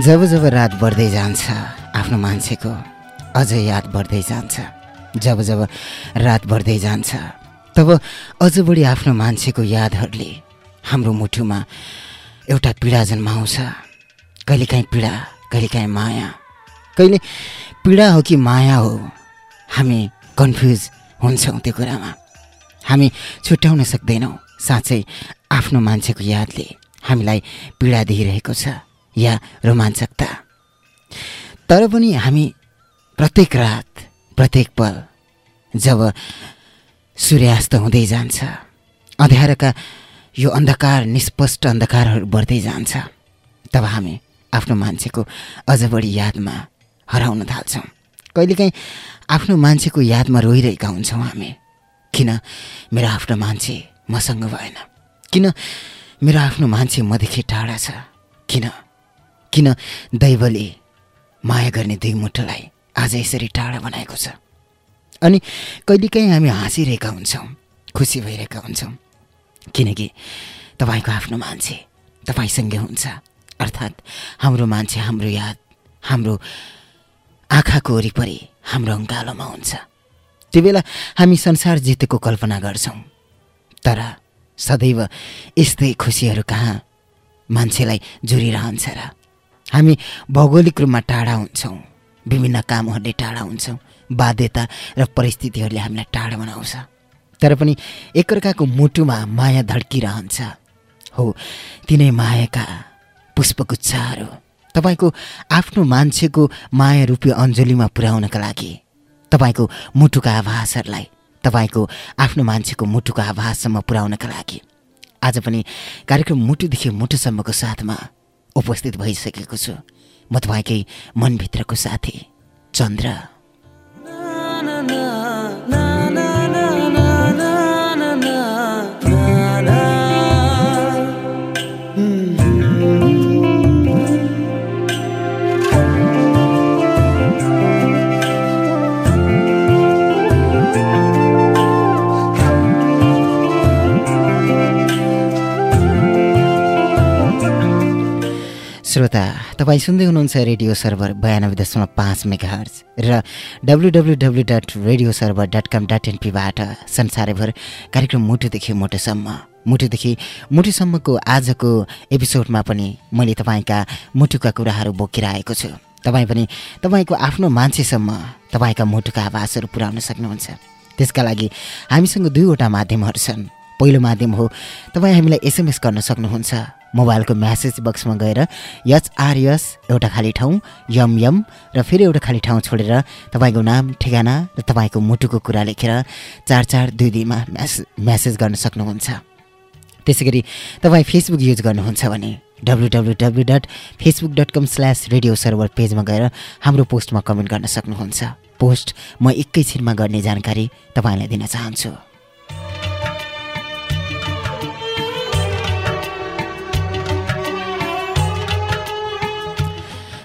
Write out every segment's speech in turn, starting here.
जब जब रात बढ्दै जान्छ आफ्नो मान्छेको अझ याद बढ्दै जान्छ। जब जब रात बढ्दै जान्छ तब अझ बढी आफ्नो मान्छेको यादहरूले हाम्रो मुठुमा एउटा पीडा जन्माउँछ। कहिलेकाहीँ पीडा कहिलेकाहीँ माया। कहिले पीडा हो कि माया हो हामी कन्फ्युज हुन्छौँ त्यो कुरामा। हामी छुट्याउन सक्दैनौँ साँच्चै आफ्नो मान्छेको यादले हामीलाई पीडा दिइरहेको छ। या रोमाञ्चकता। तर पनि हामी प्रत्येक रात प्रत्येक पल जब सूर्यास्त हुँदै जान्छ अँध्यारोका यो अन्धकार निष्पष्ट अन्धकारहरू बढ्दै जान्छ तब हामी आफ्नो मान्छेको अझ बढी यादमा हराउन थाल्छौँ। कहिलेकाहीँ आफ्नो मान्छेको यादमा रोइरहेका हुन्छौँ हामी किन मेरो आफ्नो मान्छे मसँग भएन? किन मेरो आफ्नो मान्छे मदेखि टाढा छ? किन किन दैवले माया गर्ने दुई मुठोलाई आज यसरी टाढा बनाएको छ? अनि कहिलेकाहीँ हामी हाँसिरहेका हुन्छौँ खुसी भइरहेका हुन्छौँ। किनकि तपाईँको आफ्नो मान्छे तपाईँसँगै हुन्छ। अर्थात् हाम्रो मान्छे हाम्रो याद हाम्रो आँखाको वरिपरि हाम्रो अङ्गालोमा हुन्छ। त्यो बेला हामी संसार जितेको कल्पना गर्छौँ। तर सदैव यस्तै खुसीहरू कहाँ मान्छेलाई जुरिरहन्छ र हामी भौगोलिक रूपमा टाढा हुन्छौँ। विभिन्न कामहरूले टाढा हुन्छौँ। बाध्यता र परिस्थितिहरूले हामीलाई टाढा बनाउँछ। तर पनि एकअर्काको मुटुमा माया धड्किरहन्छ। हो तिनै मायाका पुष्पगुच्छाहरू। तपाईँको आफ्नो मान्छेको माया रूपी अञ्जलीमा पुर्याउनका लागि तपाईँको मुटुका आभासहरूलाई तपाईँको आफ्नो मान्छेको मुटुको आभाससम्म पुर्याउनका लागि। आज पनि कार्यक्रम मुटुदेखि मुटुसम्मको साथमा उपस्थित भइसकेको छु। म तपाईँकै मनभित्रको साथी चन्द्र। श्रोता तपाईँ सुन्दै हुनुहुन्छ रेडियो सर्भर बयानब्बे दशमलव पाँच मेगाहर्ज र W W W dot radio server dot com dot एनपीबाट संसारभर कार्यक्रम मुटुदेखि मुटुसम्म मुटुदेखि मुटुसम्मको आजको एपिसोडमा पनि मैले तपाईँका मुटुका कुराहरू बोकेर आएको छु। तपाईँ पनि तपाईँको आफ्नो मान्छेसम्म तपाईँका मुटुका आवाजहरू पुर्याउन सक्नुहुन्छ। त्यसका लागि हामीसँग दुईवटा माध्यमहरू छन्। पहिलो माध्यम हो तपाईँ हामीलाई एसएमएस गर्न सक्नुहुन्छ। मोबाइलको म्यासेज बक्समा गएर यच एउटा खाली ठाउँ यम यम र फेरि एउटा खाली ठाउँ छोडेर तपाईँको नाम ठेगाना र तपाईँको मुटुको कुरा लेखेर चार चार दुई दुईमा म्यासेज म्यासेज गर्न सक्नुहुन्छ। त्यसै गरी तपाईँ फेसबुक युज गर्नुहुन्छ भने W W W dot Facebook dot com slash radio server पेजमा गएर हाम्रो पोस्टमा कमेन्ट गर्न सक्नुहुन्छ। पोस्ट म एकैछिनमा गर्ने जानकारी तपाईँलाई दिन चाहन्छु।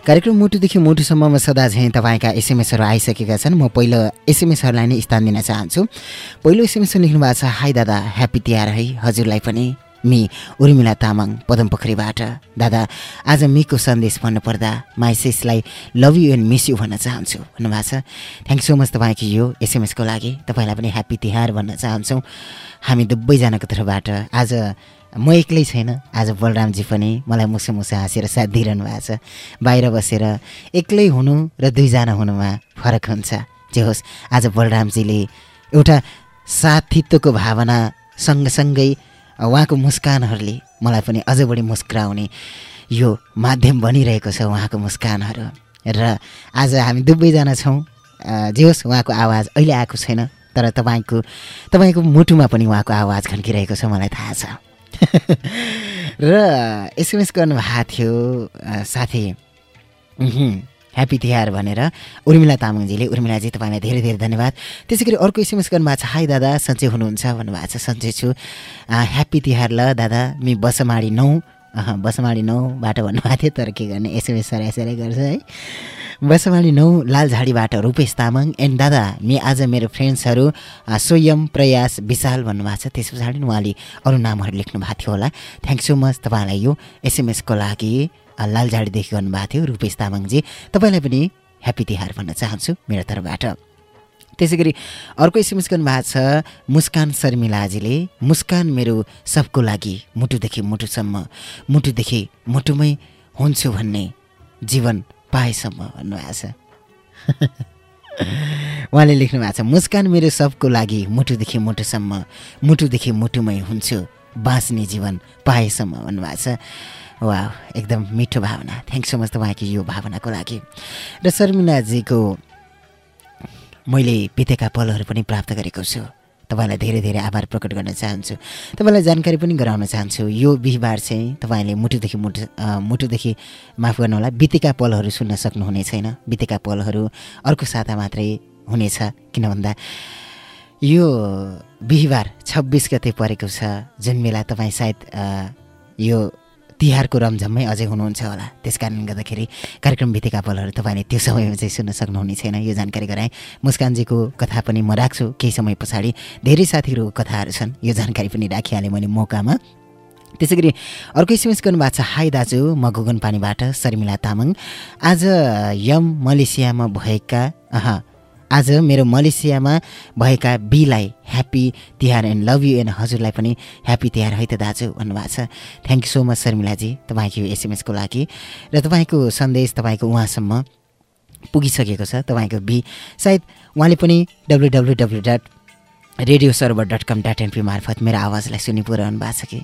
कार्यक्रम मुटुदेखि मुटुसम्ममा सदा झैँ तपाईँका एसएमएसहरू आइसकेका छन्। म पहिलो एसएमएसहरूलाई नै स्थान दिन चाहन्छु। पहिलो एसएमएस लेख्नु भएको छ हाई दादा ह्याप्पी तिहार है। हजुरलाई पनि मी उर्मिला तामाङ पदमपोखरीबाट दादा आज मीको सन्देश भन्नुपर्दा माइसेसलाई love you and miss you भन्न चाहन्छु। भन्नुभएको छ। थ्याङ्क सो मच तपाईँको यो एसएमएसको लागि। तपाईँलाई पनि ह्याप्पी तिहार भन्न चाहन्छौँ। हामी दुवैजनाको तर्फबाट आज म एक्लै छैन। आज बलरामजी पनि मलाई मुसो मुसो हाँसेर साथ दिइरहनु भएको छ। बाहिर बसेर एक्लै हुनु र दुईजना हुनुमा फरक हुन्छ। जे होस् आज बलरामजीले एउटा साथित्वको भावना सँगसँगै उहाँको मुस्कानहरूले मलाई पनि अझ बढी मुस्कुराउने यो माध्यम बनिरहेको छ उहाँको मुस्कानहरू। र आज हामी दुवैजना छौँ। जे होस् उहाँको आवाज अहिले आएको छैन तर तपाईँको तपाईँको मुटुमा पनि उहाँको आवाज खन्किरहेको छ मलाई थाहा छ। र एसएमएस गर्नुभएको थियो साथी। ह्याप्पी तिहार भनेर उर्मिला तामाङजीले। उर्मिलाजी तपाईँलाई धेरै धेरै धन्यवाद। त्यसै गरी अर्को एसएमएस गर्नुभएको छ। हाई दादा। सन्चै हुनुहुन्छ भन्नुभएको छ। सन्चै छु। ह्याप्पी तिहार ल दादा। मि बसमाडी नौ। बसमाडी नौबाट भन्नुभएको थियो तर के गर्ने? एसएमएस सराइ गर्छ है। बसमाडी नौ लालझाडीबाट रूपेश तामाङ। एन्ड दादा मि आज मेरो फ्रेन्ड्सहरू स्वयं प्रयास विशाल भन्नुभएको छ। त्यस पछाडि उहाँले अरू नामहरू लेख्नु भएको थियो होला। थ्याङ्क सो मच तपाईँलाई यो एसएमएसको लागि लालझाडीदेखि गर्नुभएको थियो रूपेश तामाङजी। तपाईँलाई पनि ह्याप्पी तिहार भन्न चाहन्छु मेरो तर्फबाट। त्यसै गरी अर्को एसएमएस गर्नुभएको छ मुस्कान शर्मिलाजीले मुस्कान मेरो सबको लागि मुटुदेखि मुटुसम्म मुटुदेखि मुटुमै हुन्छु भन्ने जीवन पाएसम्म भन्नुभएको छ। उहाँले लेख्नु भएको छ मुस्कान मेरो सबको लागि मुटुदेखि मुटुसम्म मुटुदेखि मुटुमै हुन्छु बाँच्ने जीवन पाएसम्म भन्नुभएको छ। वा एकदम मिठो भावना। थ्याङ्क सो मच तपाईँको यो भावनाको लागि। र शर्मिलाजीको मैले बितेका पलहरू पनि प्राप्त गरेको छु। तपाईँलाई धेरै धेरै आभार प्रकट गर्न चाहन्छु। तपाईँलाई जानकारी पनि गराउन चाहन्छु। यो बिहिबार चाहिँ तपाईँले मुटुदेखि मुटु मुटुदेखि माफ गर्नुहोला बितेका पलहरू सुन्न सक्नुहुने छैन। बितेका पलहरू अर्को साता मात्रै हुनेछ किन भन्दा यो बिहिबार छब्बिस गते परेको छ। जुन बेला तपाईँ सायद यो तिहारको रमझममै अझै हुनुहुन्छ होला। त्यस कारणले गर्दाखेरि कार्यक्रम बितेका पलहरू तपाईँले त्यो समयमा चाहिँ सुन्न सक्नुहुने छैन। यो जानकारी गराएँ। मुस्कानजीको कथा पनि म राख्छु। केही समय पछाडि धेरै साथीहरूको कथाहरू छन्। यो जानकारी पनि राखिहालेँ मैले मौकामा। त्यसै गरी अर्को एसएमएस गर्नुभएको छ हाई दाजु म गुगन पानीबाट शर्मिला तामाङ। आज यम मलेसियामा भएका आज मेरो मलेसियामा भएका बीलाई happy Tihar and love you and हजुरलाई पनि ह्याप्पी तिहार है त दाजु भन्नुभएको छ। थ्याङ्क यू सो मच शर्मिलाजी तपाईँको एसएमएसको लागि। र तपाईँको सन्देश तपाईँको उहाँसम्म पुगिसकेको छ तपाईँको बी। सायद उहाँले पनि W W W dot radio server dot com dot NP मार्फत मेरो आवाजलाई सुनिपुरहनु भएको छ कि?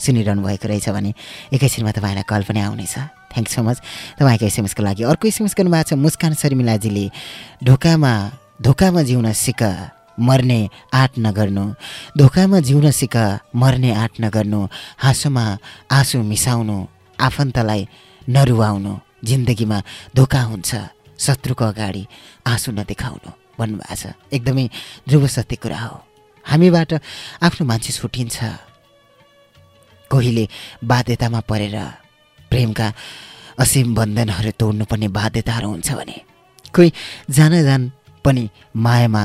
सुनिरहनु भएको रहेछ भने एकैछिनमा तपाईँलाई कल पनि आउनेछ। थ्याङ्क सो मच तपाईँको एसएमएसको लागि अर्को एसएमएस गर्नुभएको छ मुस्कान शर्मिलाजीले ढोकामा धोकामा जिउन सिक मर्ने आँट नगर्नु। धोकामा जिउन सिक मर्ने आँट नगर्नु। हाँसोमा आँसु मिसाउनु आफन्तलाई नरुवाउनु। जिन्दगीमा धोका हुन्छ शत्रुको अगाडि आँसु नदेखाउनु भन्नुभएको छ। एकदमै ध्रुव सत्य कुरा हो। हामीबाट आफ्नो मान्छे छुट्टिन्छ कोहीले बाध्यतामा परेर प्रेमका असीम बन्धनहरू तोड्नुपर्ने बाध्यताहरू हुन्छ भने। कोही जान जान पनि मायामा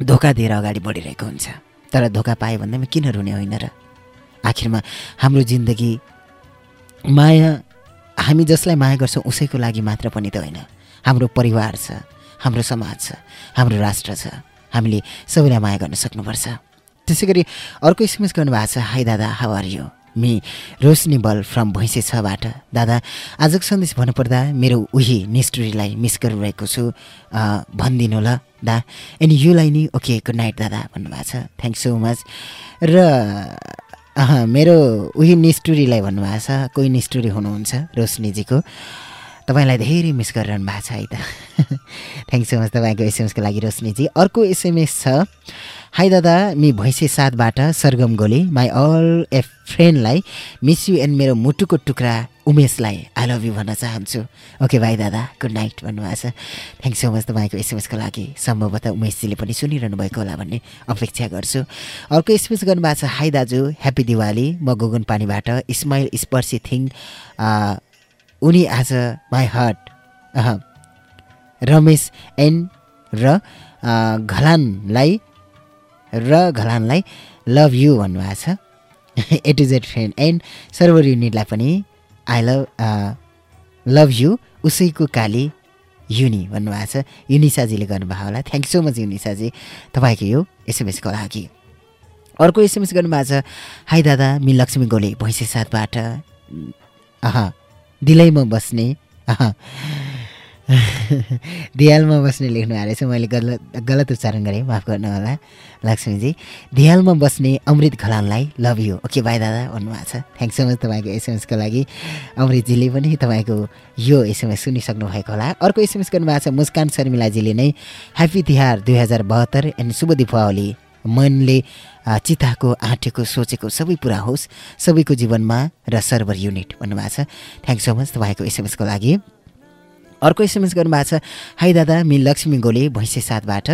धोका दिएर अगाडि बढिरहेको हुन्छ। तर धोका पायो भन्दैमा किन रुने होइन र? आखिरमा हाम्रो जिन्दगी माया हामी जसलाई माया गर्छौँ उसैको लागि मात्र पनि त होइन। हाम्रो परिवार छ हाम्रो समाज छ हाम्रो राष्ट्र छ हामीले सबैलाई माया गर्न सक्नुपर्छ। त्यसै गरी अर्को एसएमएस गर्नुभएको छ हाई दादा how are you me Roshni Bal from Bhainse छबाट। दादा आजको सन्देश भन्नुपर्दा मेरो उही निष्ठुरीलाई मिस गरिरहेको छु। भनिदिनु ल दा। एन्ड युलाई नि ओके गुड नाइट दादा भन्नुभएको छ। थ्याङ्क सो मच र मेरो उही निष्ठुरीलाई भन्नुभएको छ कोही निष्ठुरी हुनुहुन्छ रोशनीजीको। तपाईँलाई धेरै मिस गरिरहनु भएको छ है त। थ्याङ्क सो मच तपाईँको एसएमएसको लागि रोशनीजी। अर्को एसएमएस छ। हाई दादा मि भैँसे साथबाट Sargam Goli. My all A फ्रेन्डलाई miss you and मेरो मुटुको टुक्रा उमेशलाई आई लभ यु भन्न चाहन्छु। ओके भाइ दादा गुड नाइट भन्नुभएको छ। थ्याङ्क सो मच तपाईँको एसएमएसको लागि। सम्भवतः उमेशजीले पनि सुनिरहनु भएको होला भन्ने अपेक्षा गर्छु। अर्को एसएमएस गर्नुभएको छ। हाई दाजु. ह्याप्पी दिवाली म गोगन पानीबाट स्माइल स्पर्सी थिङ उनी आज माई हार्ट रमेश एन र घलानलाई र घलानलाई लभ यु भन्नुभएको छ। A to Z friend and server युनिटलाई पनि आई लभ लभ यु उसैको काली युनि भन्नुभएको छ। युनिसाजीले गर्नुभयो होला। थ्याङ्क सो मच युनिसाजी तपाईँको यो एसएमएसको लागि। अर्को एसएमएस गर्नुभएको छ। हाई दादा। मि लक्ष्मी गोले भैँसे साथबाट। अह दिलैमा बस्ने। अह दियालमा बस्ने लेख्नु आएको छ मैले गलत गलत उच्चारण गरेँ माफ गर्नु होला लक्ष्मीजी। दियालमा बस्ने अमृत घलानलाई लभ यु ओके भाइ दादा भन्नुभएको छ। थ्याङ्क सो मच तपाईँको एसएमएसको लागि। अमृतजीले पनि तपाईँको यो एसएमएस सुनिसक्नु भएको होला। अर्को एसएमएस गर्नुभएको छ मुस्कान शर्मिलाजीले नै ह्याप्पी तिहार दुई हजार बहत्तर एन्ड शुभ दीपावली। मनले चिताको आँटेको सोचेको सबै पुरा होस्। सबैको जीवनमा र सर्भर युनिट भन्नुभएको छ। थ्याङ्क सो मच तपाईँको एसएमएसको लागि। अर्को एसएमएस गर्नुभएको छ। हाई दादा मि लक्ष्मी गोले भैँसे साथबाट।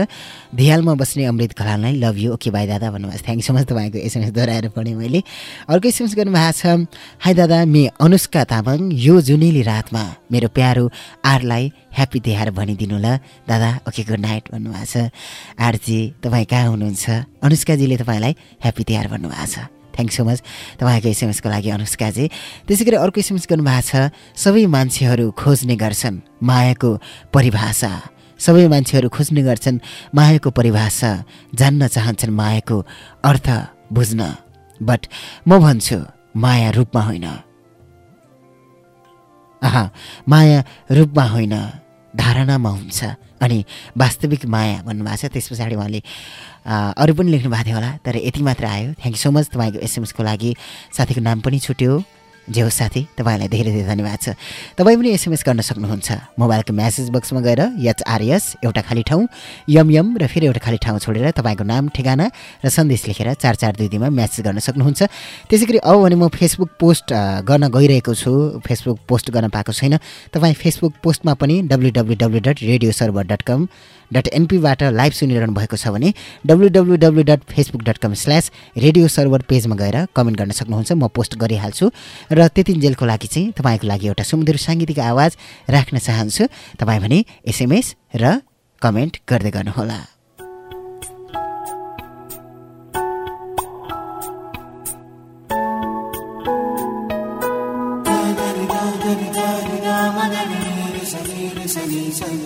धियालमा बस्ने अमृत घलाललाई लभ यु ओके भाइ दादा भन्नुभएको छ। थ्याङ्क सो मच तपाईँको एसएमएस दोहोऱ्याएर पढेँ मैले। अर्को एसएमएस गर्नुभएको छ। हाई दादा मि अनुष्का तामाङ यो जुनेली रातमा मेरो प्यारो आरलाई ह्याप्पी तिहार भनिदिनु ल दादा ओके गुड नाइट भन्नुभएको छ। आरजी तपाईँ कहाँ हुनुहुन्छ? अनुष्काजीले तपाईँलाई ह्याप्पी तिहार भन्नुभएको छ। थ्याङ्क सो मच तपाईँको एसएमएसको लागि अनुष्काजी त्यसै गरी अर्को एसएमएस गर्नुभएको छ सबै मान्छेहरू खोज्ने गर्छन् मायाको परिभाषा। सबै मान्छेहरू खोज्ने गर्छन् मायाको परिभाषा। जान्न चाहन्छन् मायाको अर्थ बुझ्न। बट म भन्छु माया रूपमा होइन। आहा माया रूपमा होइन धारणामा हुन्छ। अनि वास्तविक माया भन्नुभएको छ त्यस पछाडि उहाँले अरू पनि लेख्नु भएको थियो होला तर यति मात्र आयो। थ्याङ्क यू सो मच तपाईँको एसएमएसको लागि। साथीको नाम पनि छुट्यो। जे होस् साथी तपाईँलाई धेरै धेरै धन्यवाद छ। तपाईँ पनि एसएमएस गर्न सक्नुहुन्छ। मोबाइलको म्यासेज बक्समा गएर एचआरएस एउटा खाली ठाउँ यम यम र फेरि एउटा खाली ठाउँ छोडेर तपाईँको नाम ठेगाना र सन्देश लेखेर चार चार दुई दिनमा म्यासेज गर्न सक्नुहुन्छ। त्यसै गरी अब भने म फेसबुक पोस्ट गर्न गइरहेको छु। फेसबुक पोस्ट गर्न पाएको छैन। तपाईँ फेसबुक पोस्टमा पनि डब्लु डट एनपीबाट लाइभ सुनिरहनु भएको छ भने W W W dot Facebook dot com slash radio server पेजमा गएर कमेन्ट गर्न सक्नुहुन्छ म पोस्ट गरिहाल्छु र त्यतिन्जेलको लागि चाहिँ तपाईँको लागि एउटा सुमधुर साङ्गीतिक आवाज राख्न चाहन्छु तपाईँ भने एसएमएस र कमेन्ट गर्दै गर्नुहोला Sunny.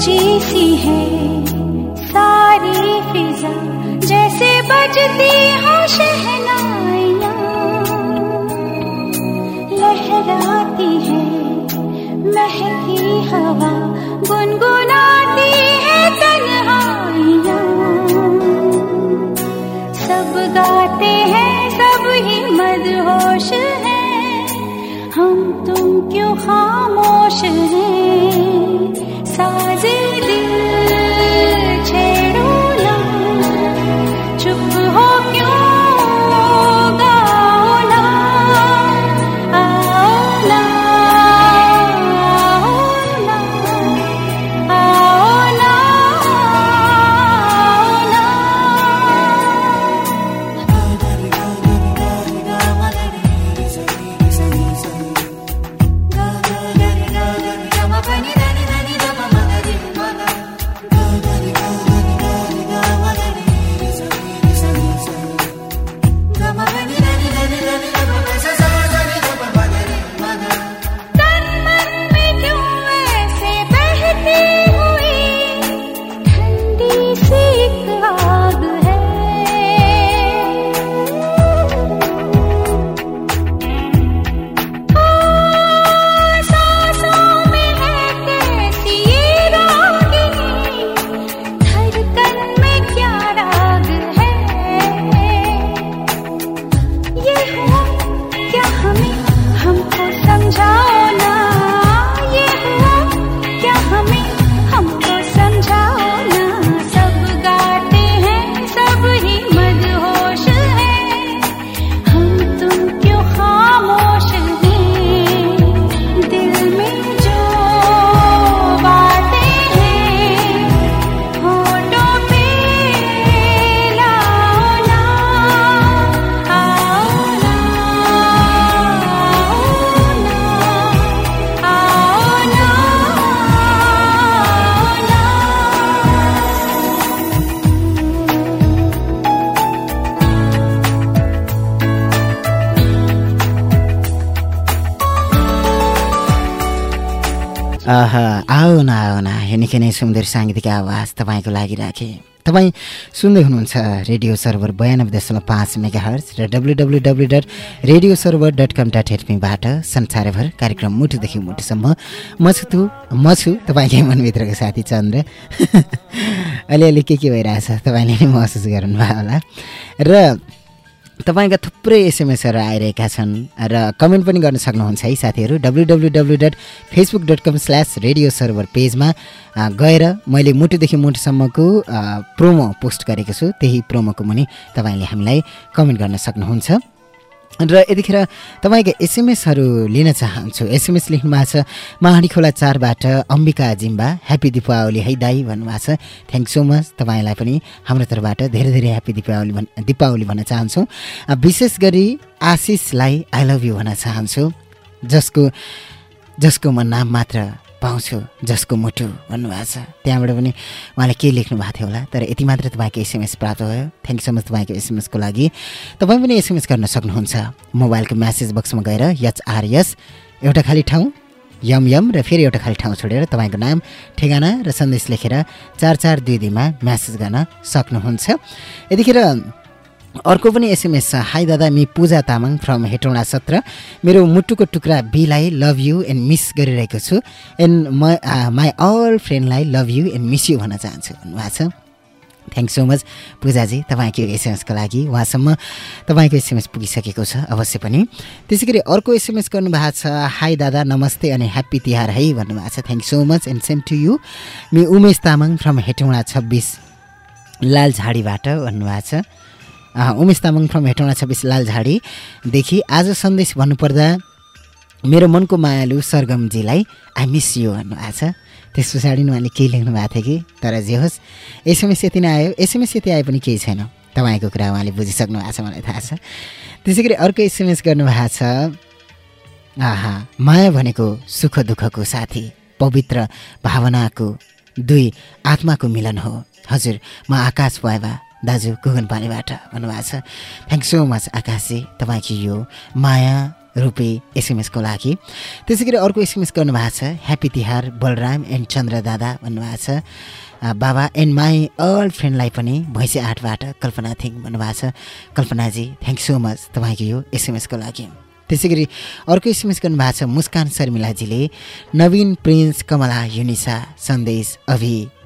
गूंजी सी है सारी फिजा, जैसे बजती हो शहनाइयाँ। लहराती है महकी हवा, गुनगुनाती है तन्हाइयाँ। सब गाते हैं, सब ही मदहोश है। हम तुम क्यों खामोश निकै नै सुन्दर साङ्गीतिक आवाज तपाईँको लागि राखेँ। तपाईँ सुन्दै हुनुहुन्छ रेडियो सर्भर बयानब्बे दशमलव पाँच मेगा हर्च र W W W dot radio server dot com dot एटमीबाट संसारभर कार्यक्रम मुटुदेखि मुटुसम्म म छु तु म छु तपाईँकै मनभित्रको साथी चन्द्र। अलिअलि के के भइरहेछ तपाईँले नै महसुस गर्नुभयो होला। र तपाईँका थुप्रै एसएमएसहरू आइरहेका छन् र कमेन्ट पनि गर्न सक्नुहुन्छ है साथीहरू। W W W dot Facebook dot com slash radio server पेजमा गएर मैले मुटुदेखि मुटुसम्मको प्रोमो पोस्ट गरेको छु। त्यही प्रोमोको मुनि तपाईँले हामीलाई कमेन्ट गर्न सक्नुहुन्छ। र यतिखेर तपाईँका एसएमएसहरू लिन चाहन्छु। एसएमएस लेख्नु भएको छ महाडी खोला चारबाट अम्बिका जिम्बा ह्याप्पी दिपावली है दाई भन्नुभएको छ। थ्याङ्क सो मच तपाईँलाई पनि हाम्रो तर्फबाट धेरै धेरै ह्याप्पी दिपावली भन् दिपावली भन्न चाहन्छौँ। विशेष गरी आशिषलाई आई लभ यु भन्न चाहन्छु। जसको जसको म नाम मात्र पाउँछु जसको मुटु भन्नुभएको छ। त्यहाँबाट पनि उहाँले के लेख्नु भएको थियो होला? तर यति मात्र तपाईँको एसएमएस प्राप्त भयो। थ्याङ्क सो मच तपाईँको एसएमएसको लागि। तपाईँ पनि एसएमएस गर्न सक्नुहुन्छ। मोबाइलको म्यासेज बक्समा गएर एचआरएस एउटा खाली ठाउँ यम यम र फेरि एउटा खाली ठाउँ छोडेर तपाईँको नाम ठेगाना र सन्देश लेखेर चार चार दुई दुईमा म्यासेज गर्न सक्नुहुन्छ। यतिखेर अर्को पनि एसएमएस छ। हाई दादा मि पूजा तामाङ फ्रम हेटौँडा सत्र। मेरो मुटुको टुक्रा बीलाई लभ यु एन्ड मिस गरिरहेको छु। एन्ड म my all फ्रेन्डलाई love you and miss you भन्न चाहन्छु। भन्नुभएको छ। थ्याङ्क सो मच पूजाजी तपाईँको एसएमएसको लागि। उहाँसम्म तपाईँको एसएमएस पुगिसकेको छ अवश्य पनि। त्यसै गरी अर्को एसएमएस गर्नुभएको छ। हाई दादा नमस्ते अनि ह्याप्पी तिहार है भन्नुभएको छ। Thank so much and same to you me Umesh Tamang from Hetauda छब्बिस। लालझाडीबाट भन्नुभएको छ। उमेश तामाङ फ्रम हेटौँडा छब्बिस लालझाडीदेखि आज सन्देश भन्नुपर्दा मेरो मनको मायालु सरगमजीलाई आई मिस यु भन्नुभएको छ। त्यस पछाडि उहाँले केही लेख्नु भएको थियो कि? तर जे होस् एसएमएस यति नै आयो। एसएमएस यति आए पनि केही छैन। तपाईँको कुरा उहाँले बुझिसक्नु भएको छ मलाई थाहा छ। त्यसै गरी अर्को एसएमएस गर्नुभएको छ। आहा माया भनेको सुख दुःखको साथी पवित्र भावनाको दुई आत्माको मिलन हो। हजुर म आकाश भएबा दाजु गुगन पानीबाट भन्नुभएको छ। थ्याङ्क सो मच आकाशजी। तपाईँको यो माया रूपी एसएमएसको लागि। त्यसै गरी अर्को एसएमएस गर्नुभएको छ ह्याप्पी तिहार बलराम एन्ड चन्द्र दादा भन्नुभएको छ। बाबा एन्ड माई अल फ्रेन्डलाई पनि भैँसे आठबाट कल्पना थिङ भन्नुभएको छ। कल्पनाजी थ्याङ्क सो मच तपाईँको यो एसएमएसको लागि। त्यसै गरी अर्को एसएमएस गर्नुभएको छ मुस्कान शर्मिलाजीले नवीन प्रिन्स कमला युनिसा सन्देश अभि।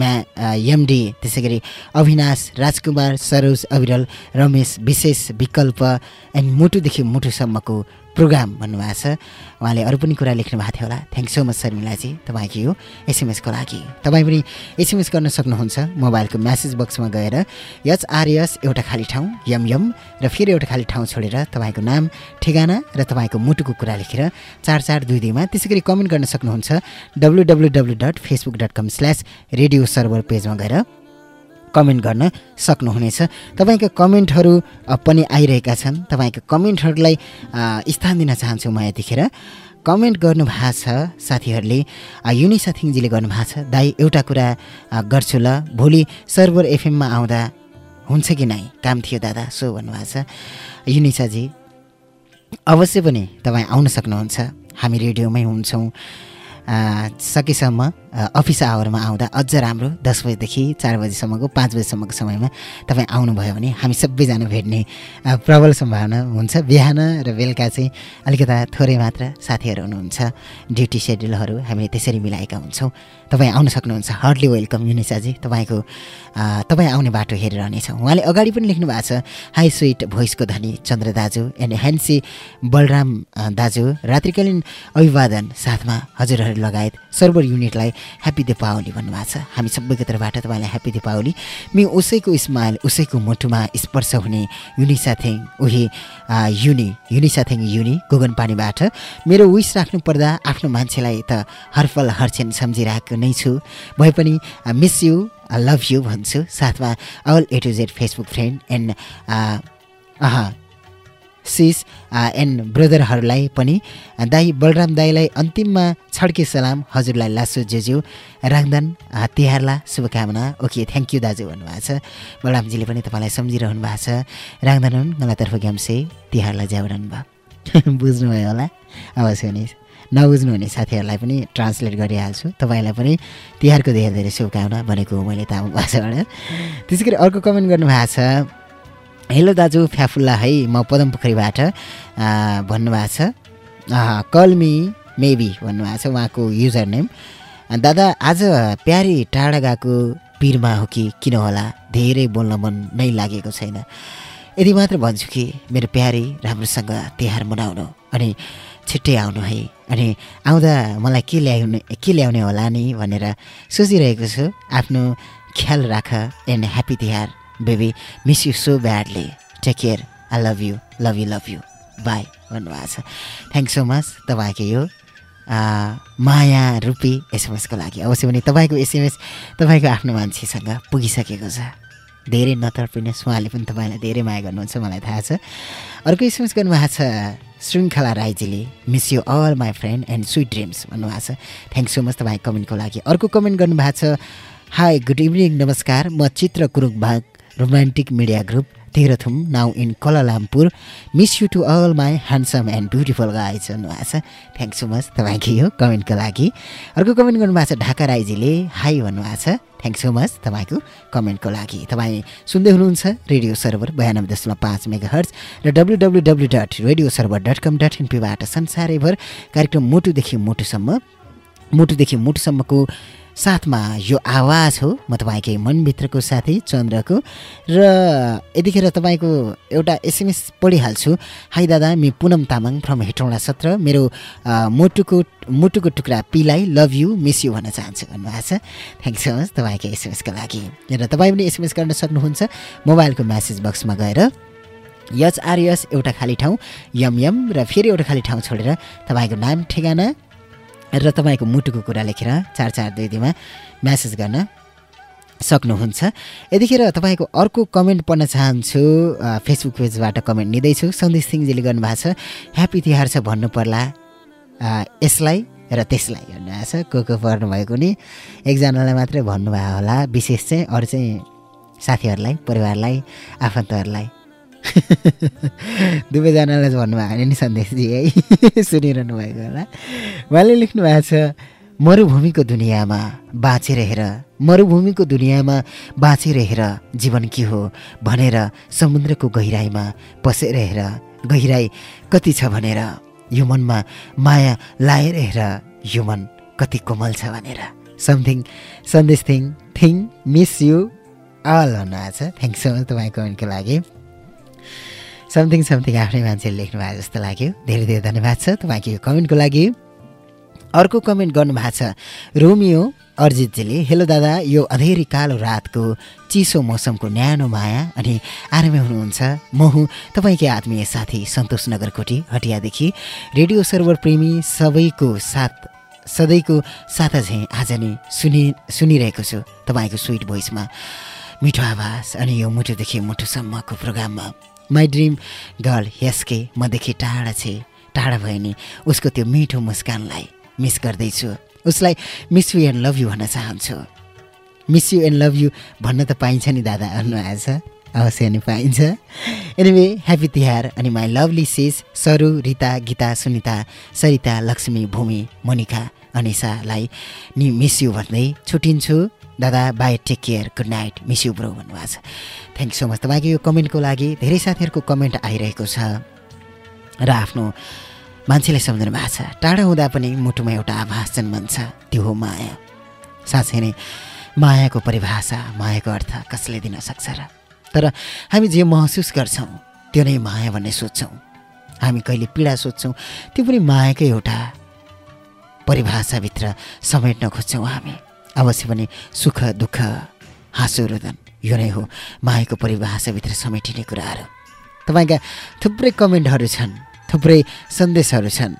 म्या एमडी त्यसै गरी अविनाश राजकुमार सरोज अविरल रमेश विशेष विकल्प एन्ड मुटुदेखि मुटुसम्मको प्रोग्राम भन्नुभएको छ। उहाँले अरू पनि कुरा लेख्नु भएको थियो होला। थ्याङ्क सो मच शर्मिलाजी तपाईँको यो एसएमएसको लागि। तपाईँ पनि एसएमएस गर्न सक्नुहुन्छ मोबाइलको म्यासेज बक्समा गएर। एचआरएस एउटा खाली ठाउँ यम यम र फेरि एउटा खाली ठाउँ छोडेर तपाईँको नाम ठेगाना र तपाईँको मुटुको कुरा लेखेर चार चार दुई दुईमा त्यसै गरी कमेन्ट गर्न सक्नुहुन्छ। W W W dot Facebook dot com slash radio server पेजमा गएर। कमेन्ट गर्न सक्नुहुनेछ। तपाईँका कमेन्टहरू पनि आइरहेका छन्। तपाईँका कमेन्टहरूलाई स्थान दिन चाहन्छु म यतिखेर। कमेन्ट गर्नुभएको छ साथीहरूले। युनिसा थिङजीले गर्नुभएको छ दाई एउटा कुरा गर्छु ल। भोलि सर्भर एफएममा आउँदा हुन्छ कि नै काम थियो दादा सो भन्नुभएको छ। युनिसाजी अवश्य पनि तपाईँ आउन सक्नुहुन्छ। हामी रेडियोमै हुन्छौँ। सकेसम्म अफिस आवरमा आउँदा अझ राम्रो दस बजीदेखि चार बजीसम्मको पाँच बजीसम्मको समयमा तपाईँ आउनुभयो भने हामी सबैजना भेट्ने प्रबल सम्भावना हुन्छ। बिहान र बेलुका चाहिँ अलिकता थोरै मात्र साथीहरू हुनुहुन्छ। ड्युटी सेड्युलहरू हामीले त्यसरी मिलाएका हुन्छौँ। तपाईँ आउन सक्नुहुन्छ। हार्डली वेलकम युनिसाजी तपाईँको तपाईँ आउने बाटो हेरिरहनेछौँ। उहाँले अगाडि पनि लेख्नु भएको छ हाई स्विट भोइसको धनी चन्द्र दाजु एन्ड ह्यान्सी बलराम दाजु। रात्रिकालीन अभिवादन साथमा हजुरहरू लगायत सर्भर युनिटलाई ह्याप्पी दिपावली भन्नुभएको छ। हामी सबैको तर्फबाट तपाईँलाई ह्याप्पी दिपावली मि उसैको स्माइल उसैको मुटुमा स्पर्श हुने थिङ उही युनि युनिसा थिङ युनि गोगन पानीबाट मेरो विस राख्नु पर्दा आफ्नो मान्छेलाई त हरफल हर्छेन सम्झिरहेको नै छु। भए पनि मिस यु लभ यु भन्छु। साथमा all A to Z Facebook friend and uh sis and ब्रदरहरूलाई पनि. दाई बलराम दाईलाई अन्तिममा छड्के सलाम हजुरलाई लासो जेज्यू राङदान तिहारला शुभकामना। ओके थ्याङ्क यू दाजु भन्नुभएको छ। बलरामजीले पनि तपाईँलाई सम्झिरहनु भएको छ। राङदान गलातर्फ ग्याम्से तिहारलाई ज्याउरहनु भयो। बुझ्नुभयो होला? अवश्य नि। नबुझ्नुहुने साथीहरूलाई पनि ट्रान्सलेट गरिहाल्छु। तपाईँलाई पनि तिहारको धेरै धेरै शुभकामना भनेको मैले तामाङ भाषाबाट। त्यसै गरी अर्को कमेन्ट गर्नुभएको छ। हेलो दाजु फ्याफुल्ला है म पदम पोखरीबाट भन्नुभएको छ। कलमी मेबी भन्नुभएको छ उहाँको युजर नेम दादा आज प्यारी टाढा गएको पिरमा हो कि किन होला? धेरै बोल्न मन नै लागेको छैन। यदि मात्र भन्छु कि मेरो प्यारी राम्रोसँग तिहार मनाउनु अनि छिट्टै आउनु है। अनि आउँदा मलाई के ल्याउने के ल्याउने होला नि भनेर सोचिरहेको छु। आफ्नो ख्याल राख and happy Tihar. Baby miss you so badly take care I love you love you love you bye भन्नुभएको छ. थ्याङ्क सो मच तपाईँको यो माया रुपी एसएमएसको लागि। अवश्य पनि तपाईँको एसएमएस तपाईँको आफ्नो मान्छेसँग पुगिसकेको छ। धेरै नतर्पिनुहोस्। उहाँले पनि तपाईँलाई धेरै माया गर्नुहुन्छ मलाई थाहा छ। अर्को एसएमएस गर्नुभएको छ Shrinkhala राईजीले। Miss you all my friend and sweet dreams भन्नुभएको छ। थ्याङ्क सो मच तपाईँ कमेन्टको लागि। अर्को कमेन्ट गर्नुभएको छ हाई गुड इभिनिङ नमस्कार। म चित्र कुरुङ भाग romantic media group Terhathum now in Kuala Lumpur miss you to all my handsome and beautiful guys भन्नुभएको छ थ्याङ्क सो मच तपाईँको यो कमेन्टको लागि अर्को कमेन्ट गर्नुभएको छ ढाका राईजीले हाई भन्नुभएको छ थ्याङ्क सो मच तपाईँको कमेन्टको लागि तपाईँ सुन्दै हुनुहुन्छ रेडियो सर्भर बयानब्बे दशमलव पाँच मेगा हर्च र W W W dot radio server dot com dot एनपीबाट संसारैभर कार्यक्रम मुटुदेखि मुटुसम्म मुटुदेखि मुटुसम्मको साथमा यो आवाज हो म तपाईँकै मनभित्रको साथी चन्द्रको। र यतिखेर तपाईँको एउटा एसएमएस पढिहाल्छु। हाई दादा मि पुनम तामाङ फ्रम हेटौँडा सत्र। मेरो मुटुको मुटुको टुक्रा पिलाई लभ यु मिस यु भन्न चाहन्छु भन्नुभएको छ। थ्याङ्क सो मच तपाईँको एसएमएसको लागि। र तपाईँ पनि एसएमएस गर्न सक्नुहुन्छ। मोबाइलको म्यासेज बक्समा गएर यच आर यस एउटा खाली ठाउँ यम यम र फेरि एउटा खाली ठाउँ छोडेर तपाईँको नाम ठेगाना र तपाईँको मुटुको कुरा लेखेर चार चार दुई दुईमा म्यासेज गर्न सक्नुहुन्छ। यतिखेर तपाईँको अर्को कमेन्ट पढ्न चाहन्छु फेसबुक पेजबाट कमेन्ट लिँदैछु। सन्देश सिंहजीले गर्नुभएको छ ह्याप्पी तिहार छ भन्नु पर्ला। यसलाई र त्यसलाई भन्नुभएको छ। को को पढ्नुभएको नि? एकजनालाई मात्रै भन्नुभयो होला। विशेष चाहिँ अरू चाहिँ साथीहरूलाई परिवारलाई आफन्तहरूलाई। दुवैजनालाई भन्नुभएको होइन नि सन्देशजी है। सुनिरहनु भएको होला। उहाँले लेख्नु भएको छ मरुभूमिको दुनियाँमा बाँचेर हेर मरुभूमिको दुनियाँमा बाँचेर हेर जीवन के हो भनेर समुद्रको गहिराइमा पसेर हेर गहिराई कति छ भनेर यो मनमा माया लाएर हेर यो मन कति कोमल छ भनेर। समथिङ सन्देश thing thing miss you all भन्नुभएको छ। थ्याङ्क सो मच तपाईँको कमेन्टको लागि। समथिङ समथिङ आफ्नै मान्छेले लेख्नु भएको जस्तो लाग्यो। धेरै धेरै धन्यवाद छ तपाईँको यो कमेन्टको लागि। अर्को कमेन्ट गर्नुभएको छ रोमियो अर्जितजीले हेलो दादा यो अधेरी कालो रातको चिसो मौसमको न्यानो माया अनि आरामै हुनुहुन्छ। म हुँ तपाईँकै आत्मीय साथी सन्तोष नगरकोटी हटियादेखि। रेडियो सर्भर प्रेमी सबैको साथ सधैँको साथ चाहिँ आज नै सुनि सुनिरहेको छु तपाईँको स्विट भोइसमा। मिठो आवाज अनि यो मुटुदेखि मुटुसम्मको प्रोग्राममा माई ड्रिम गर्ल यसके मदेखि टाढा छे टाढा भयो नि उसको त्यो मिठो मुस्कानलाई मिस गर्दैछु। उसलाई miss you and love you भन्न चाहन्छु। Miss you and love you भन्न त पाइन्छ नि दादा भन्नुभएको छ अवश्य नि पाइन्छ। एनिवे ह्याप्पी तिहार अनि माई लभली सिज सरू रिता गीता सुनिता सरिता लक्ष्मी भूमि मोनिका अनिसालाई नि मिस यु भन्दै छुट्टिन्छु दादा bye take care good night miss you bro भन्नुभएको छ। थ्याङ्क सो मच तपाईँको यो कमेन्टको लागि धेरै साथीहरूको कमेन्ट आइरहेको छ र आफ्नो मान्छेले सम्झनु भएको छ। टाढा हुँदा पनि मुटुमा एउटा आभास जन्मन्छ त्यो हो माया। साँच्चै नै मायाको परिभाषा मायाको अर्थ कसले दिन सक्छ र? तर हामी जे महसुस गर्छौँ त्यो नै माया भन्ने सोध्छौँ हामी कहिले पीडा सोध्छौँ त्यो पनि मायाकै एउटा परिभाषाभित्र समेट्न खोज्छौँ हामी। अवश्य पनि सुख दुःख हाँसो रुदन यो नै हो मायाको परिभाषाभित्र समेटिने कुराहरू। तपाईँका थुप्रै कमेन्टहरू छन् थुप्रै सन्देशहरू छन्।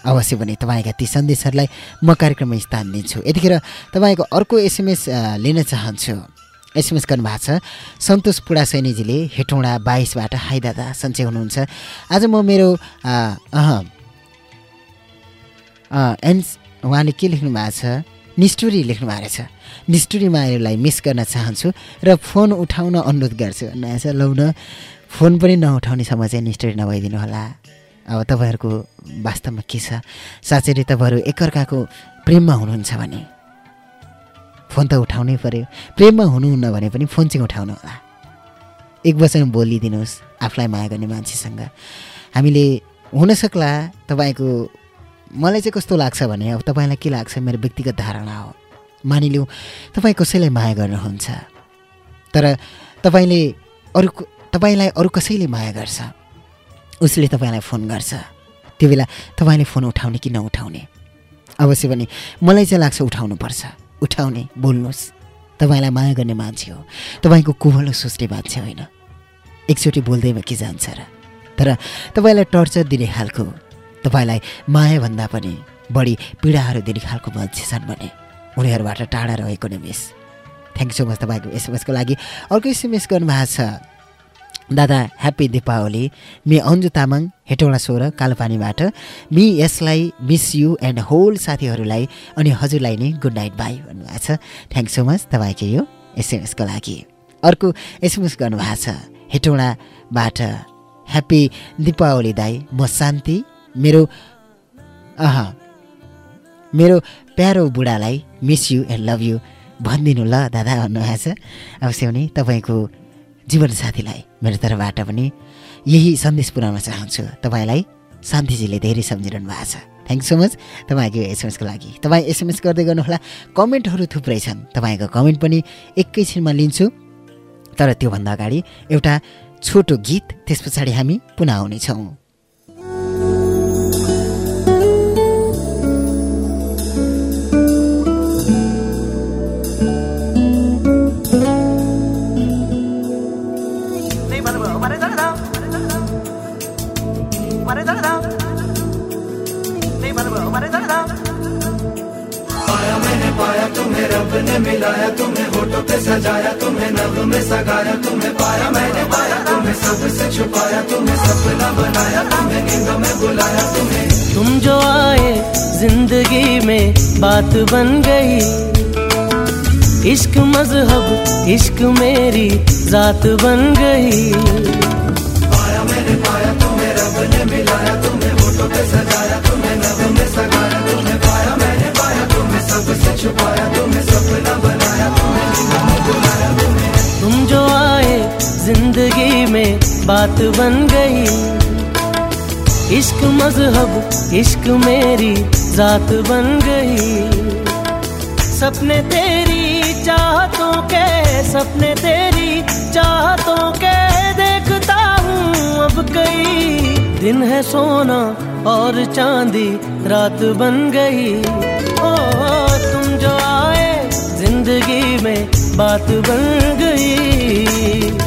अवश्य पनि तपाईँका ती सन्देशहरूलाई म कार्यक्रममा स्थान दिन्छु। यतिखेर तपाईँको अर्को एसएमएस लिन चाहन्छु। एसएमएस गर्नुभएको छ सन्तोष पुडा सैनीजीले हेटौँडा बाइसबाट हाई दादा सन्चै हुनुहुन्छ। आज म मेरो अह एन्स उहाँले के लेख्नु भएको छ? निष्ठुरी लेख्नु भएको रहेछ। निष्ठुरी मायालाई मिस गर्न चाहन्छु र फोन उठाउन अनुरोध गर्छु। छ लौ फोन पनि नउठाउनेसम्म चाहिँ निष्ठुरी नभइदिनु होला। अब तपाईँहरूको वास्तवमा के छ? साँच्चै तपाईँहरू एकअर्काको प्रेममा हुनुहुन्छ भने फोन त उठाउनै पऱ्यो प्रेममा हुनुहुन्न भने पनि फोन चाहिँ उठाउनु होला। एक वचन बोलिदिनुहोस् आफूलाई माया गर्ने मान्छेसँग। हामीले हुनसक्ला तपाईँको मलाई चाहिँ कस्तो लाग्छ भने अब तपाईँलाई के लाग्छ मेरो व्यक्तिगत धारणा हो? मानिलिउँ तपाईँ कसैलाई माया गर्नुहुन्छ? तर तपाईँले अरू तपाईँलाई अरू कसैले माया गर्छ? उसले तपाईँलाई फोन गर्छ? त्यो बेला तपाईँले फोन उठाउने कि नउठाउने? अवश्य पनि मलाई चाहिँ लाग्छ उठाउनुपर्छ। उठाउने बोल्नुहोस्। तपाईँलाई माया गर्ने मान्छे हो। तपाईँको कुभलो सोच्ने मान्छे होइन। एकचोटि बोल्दैमा के जान्छ र? तर तपाईँलाई टर्चर दिने खालको तपाईँलाई मायाभन्दा पनि बढी पीडाहरू दिने खालको मान्छे छन् भने उनीहरूबाट टाढा रहेको नै मिस। थ्याङ्क सो मच तपाईँको एसएमएसको लागि। अर्को एसएमएस गर्नुभएको छ दादा ह्याप्पी दिपावली मि अन्जु तामाङ हेटौँडा सोह्र कालोपानीबाट। मि यसलाई मिस यु एन्ड होल साथीहरूलाई अनि हजुरलाई नै गुड नाइट बाई भन्नुभएको छ। थ्याङ्क सो मच तपाईँको यो एसएमएसको लागि। अर्को एसएमएस गर्नुभएको छ हेटौँडाबाट ह्याप्पी दिपावली दाई म शान्ति मेरो अह मेरो प्यारो बुढालाई miss you and love you भनिदिनु ल दादा भन्नुभएको छ। अवश्य पनि तपाईँको जीवनसाथीलाई मेरो तर्फबाट पनि यही सन्देश पुऱ्याउन चाहन्छु। तपाईँलाई शान्तिजीले धेरै सम्झिरहनु भएको छ। थ्याङ्क सो मच तपाईँको एसएमएसको लागि तपाईँ एसएमएस गर्दै गर्नुहोला। कमेन्टहरू थुप्रै छन्। तपाईँको कमेन्ट पनि एकैछिनमा लिन्छु। तर त्योभन्दा अगाडि एउटा छोटो गीत त्यस पछाडि हामी पुनः आउनेछौँ। मिलाया तुम्हें होठों पे सजाया तुम्हें नभ में सगाया तुम्हें पाया मैंने पाया तुम्हें सबसे छुपाया तुम्हें सपना बनाया तुम्हें नींदों में बुलाया तुम्हें। तुम जो आए ज़िंदगी में बात बन गई। इश्क मज़हब इश्क मेरी जात बन गई। पाया मैंने पाया तुम्हें रब ने मिलाया तुम्हें होठों पे सजाया तुम्हें नभ में सगाया तुम्हें पाया मैंने पाया तुम्हें सबसे छुपाया तुम जो आए, ज़िंदगी में बात बन गई। इश्क मज़हब, इश्क मेरी जात बन गई। सपने तेरी चाहतों के, सपने तेरी चाहतों के देखता हूँ अब कई। दिन है सोना और चांदी, रात बन गई। ओ ज़िंदगी में बात बन गई।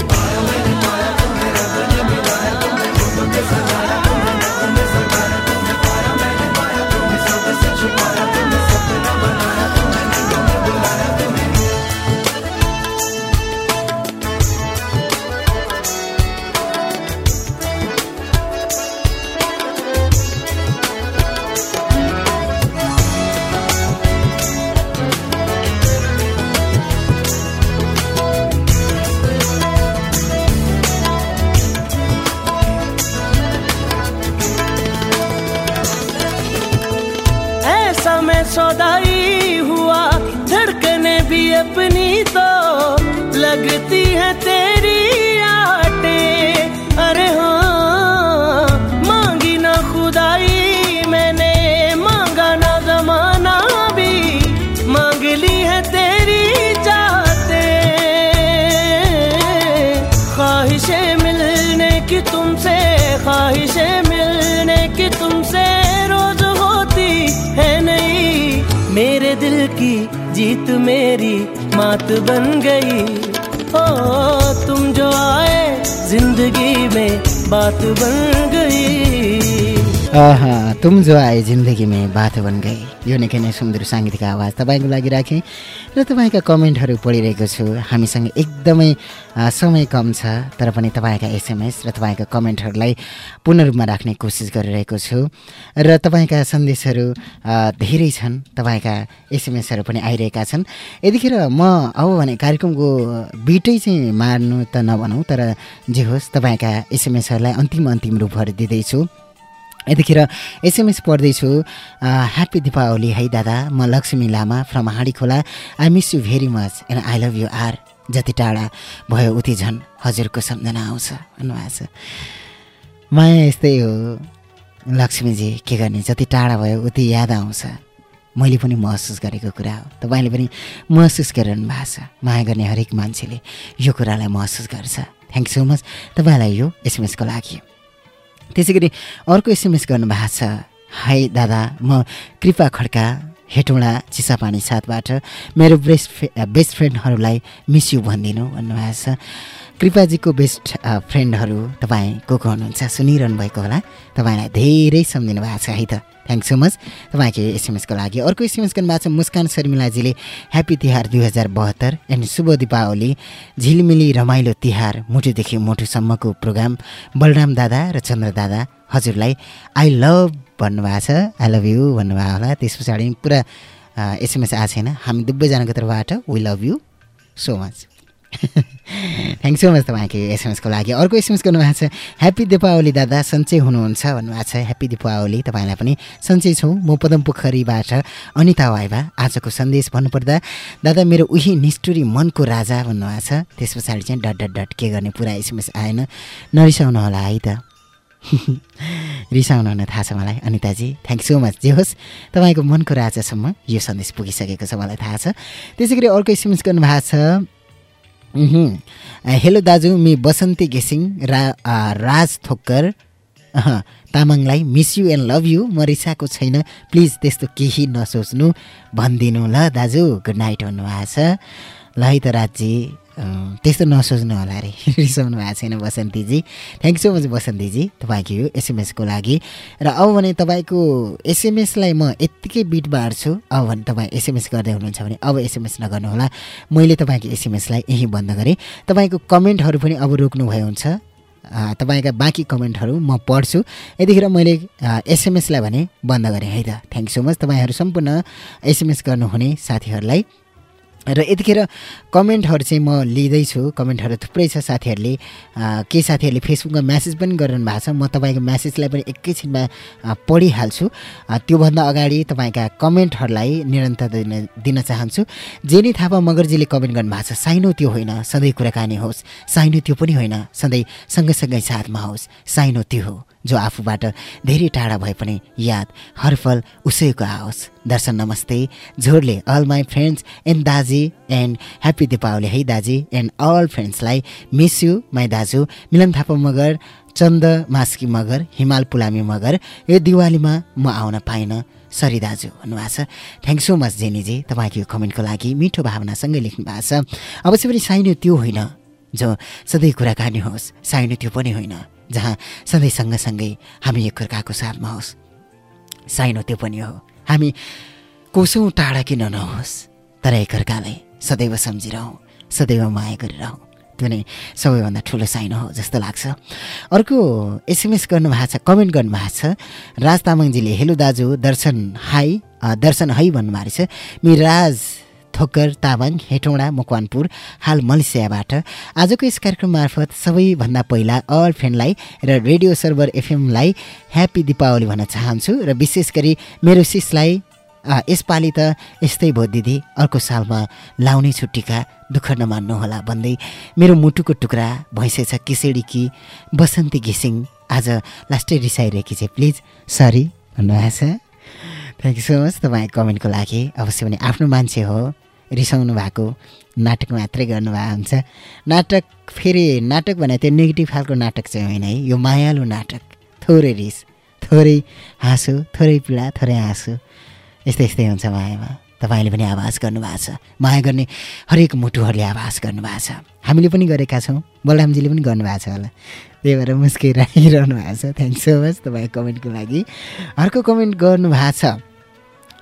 तुम जो आए जिन्दगी में बात बन गई यो निकै नै सुन्दर साङ्गीतिक आवाज तपाईँको लागि राखेँ र तपाईँका कमेन्टहरू पढिरहेको छु। हामीसँग एकदमै समय कम छ तर पनि तपाईँका एसएमएस र तपाईँका कमेन्टहरूलाई पूर्ण रूपमा राख्ने कोसिस गरिरहेको छु। र तपाईँका सन्देशहरू धेरै छन् तपाईँका एसएमएसहरू पनि आइरहेका छन्। यतिखेर म अब भने कार्यक्रमको बिटै चाहिँ मार्नु त नभनौँ तर जे होस् तपाईँका एसएमएसहरूलाई अन्तिम अन्तिम रूपहरू दिँदैछु। यतिखेर एसएमएस पढ्दैछु। ह्याप्पी दिपावली है दादा। म Lakshmi Lama from Handi Khola I miss you very much and I love you are जति टाढा भयो उति झन् हजुरको सम्झना आउँछ। भन्नुभएको छ। माया यस्तै हो। लक्ष्मीजी के गर्ने? जति टाढा भयो उति याद आउँछ। मैले पनि महसुस गरेको कुरा हो। तपाईँले पनि महसुस गरिरहनु भएको छ। माया गर्ने हरेक मान्छेले यो कुरालाई महसुस गर्छ। थ्याङ्क सो मच तपाईँलाई यो एसएमएसको लागि। त्यसै गरी अर्को एसएमएस गर्नुभएको छ। हाई दादा म कृपा खड्का हेटौँडा चिसापानी साथबाट मेरो बेस्ट बेस्ट फ्रेन्डहरूलाई मिस यु भनिदिनु भन्नुभएको छ। कृपाजीको बेस्ट फ्रेन्डहरू तपाईँ को को हुनुहुन्छ? सुनिरहनु भएको होला। तपाईँलाई धेरै सम्झिनु भएको छ है त। थ्याङ्क सो मच तपाईँको एसएमएसको लागि अर्को एसएमएस गर्नुभएको छ मुस्कान शर्मिलाजीले ह्याप्पी तिहार दुई हजार बहत्तर एन्ड शुभ दीपावली झिलिमिली रमाइलो तिहार मुटुदेखि मुटुसम्मको प्रोग्राम। बलराम दादा र चन्द्र दादा हजुरलाई आई लभ भन्नुभएको छ। आई लभ यु भन्नुभएको होला। त्यस पछाडि पुरा एसएमएस आएको छैन। हामी दुवैजनाको तर्फबाट we love you so much thank so much तपाईँको एसएमएसको लागि। अर्को एसएमएस गर्नुभएको छ ह्याप्पी दिपावली दादा सन्चै हुनुहुन्छ भन्नुभएको छ। ह्याप्पी दिपावली तपाईँलाई पनि सन्चै छौँ। म पदम पोखरीबाट अनिता वाइबा। आजको सन्देश भन्नुपर्दा दादा मेरो उही निष्ठुरी मनको राजा भन्नुभएको छ। त्यस पछाडि चाहिँ डट डट डट के गर्ने? पुरा एसएमएस आएन। नरिसाउनु होला है त। रिसाउनु हुन थाहा छ मलाई। अनिताजी थ्याङ्क सो मच जे होस् तपाईँको मनको राजासम्म यो सन्देश पुगिसकेको छ मलाई थाहा छ। त्यसै गरी अर्को एसएमएस गर्नुभएको छ। हेलो दाजु मि बसन्ती घिसिङ रा राज थोक्कर तामाङलाई miss you and love you म रिसाएको छैन। प्लिज त्यस्तो केही नसोच्नु। भनिदिनु ल दाजु गुड नाइट भन्नुभएको छ। ल है त राजी त्यस्तो नसोच्नु होला अरे रिसाउनु भएको छैन बसन्तीजी। थ्याङ्क सो मच बसन्तीजी तपाईँको यो एसएमएसको लागि। र अब भने तपाईँको एसएमएसलाई म यत्तिकै बिट बाँड्छु। अब भने तपाईँ एसएमएस गर्दै हुनुहुन्छ भने अब एसएमएस नगर्नुहोला मैले तपाईँको एसएमएसलाई यहीँ बन्द गरेँ। तपाईँको कमेन्टहरू पनि अब रोक्नुभयो हुन्छ। तपाईँका बाँकी कमेन्टहरू म पढ्छु। यतिखेर मैले एसएमएसलाई भने बन्द गरेँ है त। थ्याङ्क सो मच तपाईँहरू सम्पूर्ण एसएमएस गर्नुहुने साथीहरूलाई। र यतिखेर कमेन्टहरू चाहिँ म लिँदैछु। कमेन्टहरू थुप्रै छ साथीहरूले। केही साथीहरूले फेसबुकमा म्यासेज पनि गरिरहनु भएको छ। म तपाईँको म्यासेजलाई पनि एकैछिनमा पढिहाल्छु। त्योभन्दा अगाडि तपाईँका कमेन्टहरूलाई निरन्तर दिन दिन चाहन्छु। जेनी थापा मगरजीले कमेन्ट गर्नुभएको छ साइनो त्यो होइन सधैँ कुराकानी होस्। साइनो त्यो पनि होइन सधैँ सँगसँगै साथमा होस्। साइनो त्यो हो। जो आफूबाट धेरै टाढा भए पनि याद हरफल उसैको आओस्। दर्शन नमस्ते। झोरले अल माई फ्रेन्ड्स एन्ड दाजी एन्ड ह्याप्पी दिपावली है दाजी एन्ड अल फ्रेन्ड्सलाई मिस यु माई दाजु। मिलन थापा मगर चन्द मास्की मगर हिमाल पुलामी मगर यो दिवालीमा म आउन पाइनँ। सरी दाजु भन्नुभएको छ। थ्याङ्क सो मच जेनीजी तपाईँको यो कमेन्टको लागि मिठो भावनासँगै लेख्नु भएको छ। अवश्य पनि साइनो त्यो होइन जो सधैँ कुराकानी होस्। साइनो त्यो पनि होइन। जहाँ सधैँ सँगसँगै हामी एकअर्काको साथमा होस्। साइनो त्यो पनि हो। हामी कोसौँ टाढा किन नहोस् तर एकअर्कालाई सदैव सम्झिरहँ सदैव माया गरिरहँ। त्यो नै सबैभन्दा ठुलो साइनो हो जस्तो लाग्छ। अर्को एसएमएस गर्नुभएको छ कमेन्ट गर्नुभएको छ राज तामाङजीले हेलो दाजु दर्शन हाई दर्शन है भन्नुभएको रहेछ मि थोक्कर तामाङ हेटौँडा मकवानपुर हाल मलेसियाबाट। आजको यस कार्यक्रम मार्फत सबैभन्दा पहिला अल फ्रेन्डलाई र रेडियो सर्भर एफएमलाई ह्याप्पी दिपावली भन्न चाहन्छु र विशेष गरी मेरो शिषलाई यसपालि त यस्तै भयो दिदी अर्को सालमा लाउने छुट्टीका दुःख नमान्नुहोला भन्दै मेरो मुटुको टुक्रा भैँसे छ किसेडी कि बसन्ती घिसिङ। आज लास्टै रिसाइरहेकी छ प्लिज। सरी भन्नुभएको छ। थ्याङ्क यू सो मच तपाईँ कमेन्टको लागि। अवश्य पनि आफ्नो मान्छे हो। रिसाउनु भएको नाटक मात्रै गर्नुभएको हुन्छ। नाटक फेरि नाटक भने त्यो नेगेटिभ खालको नाटक चाहिँ होइन है। यो मायालु नाटक। थोरै रिस थोरै हाँसु थोरै पीडा थोरै हाँसु। यस्तै यस्तै हुन्छ मायामा। तपाईँले पनि आवाज गर्नुभएको छ। माया गर्ने हरेक मुटुहरूले आवाज गर्नुभएको छ। हामीले पनि गरेका छौँ। बलरामजीले पनि गर्नुभएको छ होला। त्यही भएर मुस्किराइरहनु भएको छ। थ्याङ्क सो मच तपाईँको कमेन्टको लागि। अर्को कमेन्ट गर्नुभएको छ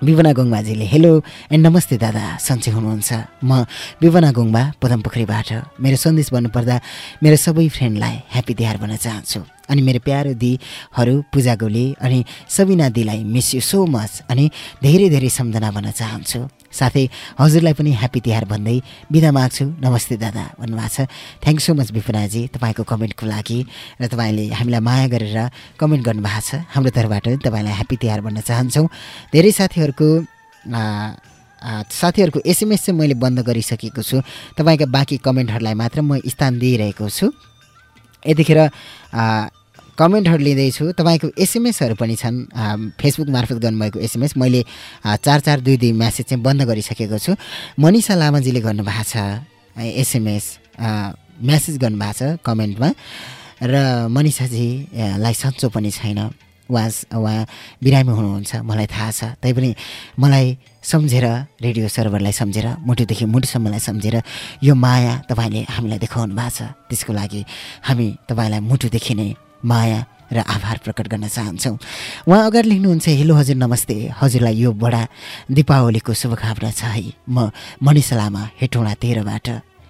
विवना गोङबाजीले। हेलो एन्ड नमस्ते दादा सन्चै हुनुहुन्छ। म विवना गोङबा पदमपोखरीबाट। मेरो सन्देश भन्नुपर्दा मेरो सबै फ्रेन्डलाई ह्याप्पी तिहार भन्न चाहन्छु। अनि मेरो प्यारो दिहरू पूजा गोली अनि सबिना दिलाई मिस यु सो मच अनि धेरै धेरै सम्झना भन्न चाहन्छु। साथै हजुरलाई पनि ह्याप्पी तिहार भन्दै बिदा माग्छु। नमस्ते दादा भन्नुभएको छ। थ्याङ्क सो मच विपुनाजी तपाईँको कमेन्टको लागि र तपाईँले हामीलाई माया गरेर कमेन्ट गर्नुभएको छ। हाम्रो तर्फबाट तपाईँलाई ह्याप्पी तिहार भन्न चाहन्छौँ। धेरै साथीहरूको साथीहरूको एसएमएस चाहिँ मैले बन्द गरिसकेको छु। तपाईँका बाँकी कमेन्टहरूलाई मात्र म स्थान दिइरहेको छु। यतिखेर कमेन्टहरू लिँदैछु। तपाईँको एसएमएसहरू पनि छन्। फेसबुक मार्फत गर्नुभएको एसएमएस। मैले चार चार दुई दुई म्यासेज चाहिँ बन्द गरिसकेको छु। मनिषा लामाजीले गर्नुभएको छ एसएमएस म्यासेज गर्नुभएको छ कमेन्टमा। र मनिषाजीलाई सन्चो पनि छैन। उहाँ उहाँ बिरामी हुनुहुन्छ मलाई थाहा छ। तैपनि मलाई सम्झेर रेडियो सर्भरलाई सम्झेर मुटुदेखि मुटुसम्मलाई सम्झेर यो माया तपाईँले हामीलाई देखाउनु भएको छ। त्यसको लागि हामी तपाईँलाई मुटुदेखि नै माया र आभार प्रकट गर्न चाहन्छौँ। उहाँ अगाडि लेख्नुहुन्छ हेलो हजुर नमस्ते। हजुरलाई यो बडा दिपावलीको शुभकामना छ है। म मनिष लामा हेटौँडा तेह्रबाट।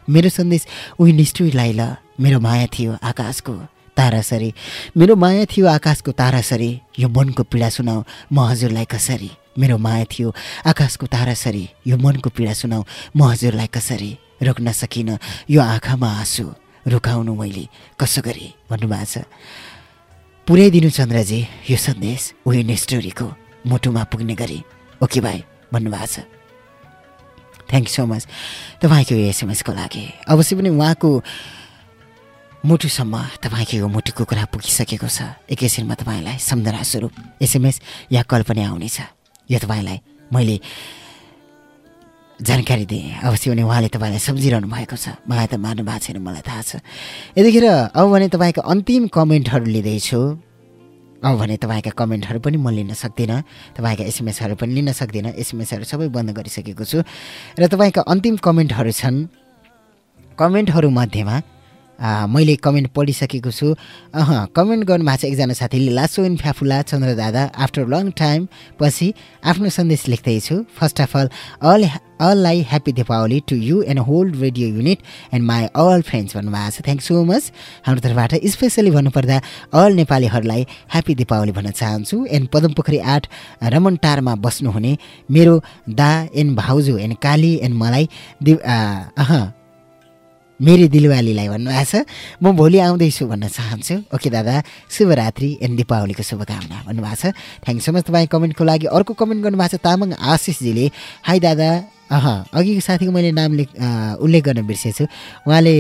मेरो सन्देश उही निष्ठुलाई ल मेरो माया थियो आकाशको तारासरी। मेरो माया थियो आकाशको तारासरी। यो मनको पीडा सुनाऊ म हजुरलाई कसरी? मेरो माया थियो आकाशको तारासरी। यो मनको पीडा सुनाऊ म हजुरलाई कसरी? रोक्न सकिनँ यो आँखामा आँसु रुकाउनु मैले। कसो गरेँ भन्नुभएको छ? पुर्याइदिनु चन्द्रजी यो सन्देश उयो स्टोरीको मुटुमा पुग्ने गरी। ओके भाइ भन्नुभएको छ। थ्याङ्क यू सो मच तपाईँको यो एसएमएसको लागि। अवश्य पनि उहाँको मुटुसम्म तपाईँको यो मुटुको कुरा पुगिसकेको छ। एकैछिनमा तपाईँलाई सम्झना स्वरूप एसएमएस या कल पनि आउनेछ। यो तपाईँलाई मैले जानकारी दिएँ। अवश्य भने उहाँले तपाईँलाई सम्झिरहनु भएको छ। मलाई त मार्नु भएको छैन मलाई थाहा छ। यतिखेर अब भने तपाईँको अन्तिम कमेन्टहरू लिँदैछु। अब भने तपाईँका कमेन्टहरू पनि म लिन सक्दिनँ। तपाईँका एसएमएसहरू पनि लिन सक्दिनँ। एसएमएसहरू सबै बन्द गरिसकेको छु। र तपाईँका अन्तिम कमेन्टहरू छन्। कमेन्टहरू मध्येमा मैले कमेन्ट पढिसकेको छु। अह कमेन्ट गर्नुभएको छ एकजना साथीले लासो इन फ्याफुला चन्द्र दादा। आफ्टर लङ टाइम पछि आफ्नो सन्देश लेख्दैछु first of all all अललाई happy Dipawali to you and hold radio unit and my all friends भन्नुभएको छ। थ्याङ्क सो मच हाम्रो तर्फबाट स्पेसली भन्नुपर्दा अल नेपालीहरूलाई ह्याप्पी दिपावली भन्न चाहन्छु। एन्ड पदमपोखरी आठ रमन टारमा बस्नुहुने मेरो दा एन्ड भाउजू एन्ड काली एन्ड मलाई दि अह मेरी दिलवालीलाई भन्नुभएको छ। म भोलि आउँदैछु भन्न चाहन्छु। ओके दादा शुभरात्रि एन्ड दिपावलीको शुभकामना भन्नुभएको छ। थ्याङ्क सो मच तपाईँ कमेन्टको लागि अर्को कमेन्ट गर्नुभएको छ तामाङ आशिषजीले। हाई दादा अह अघिको साथीको मैले नाम लेख उल्लेख गर्न बिर्सेछु। उहाँले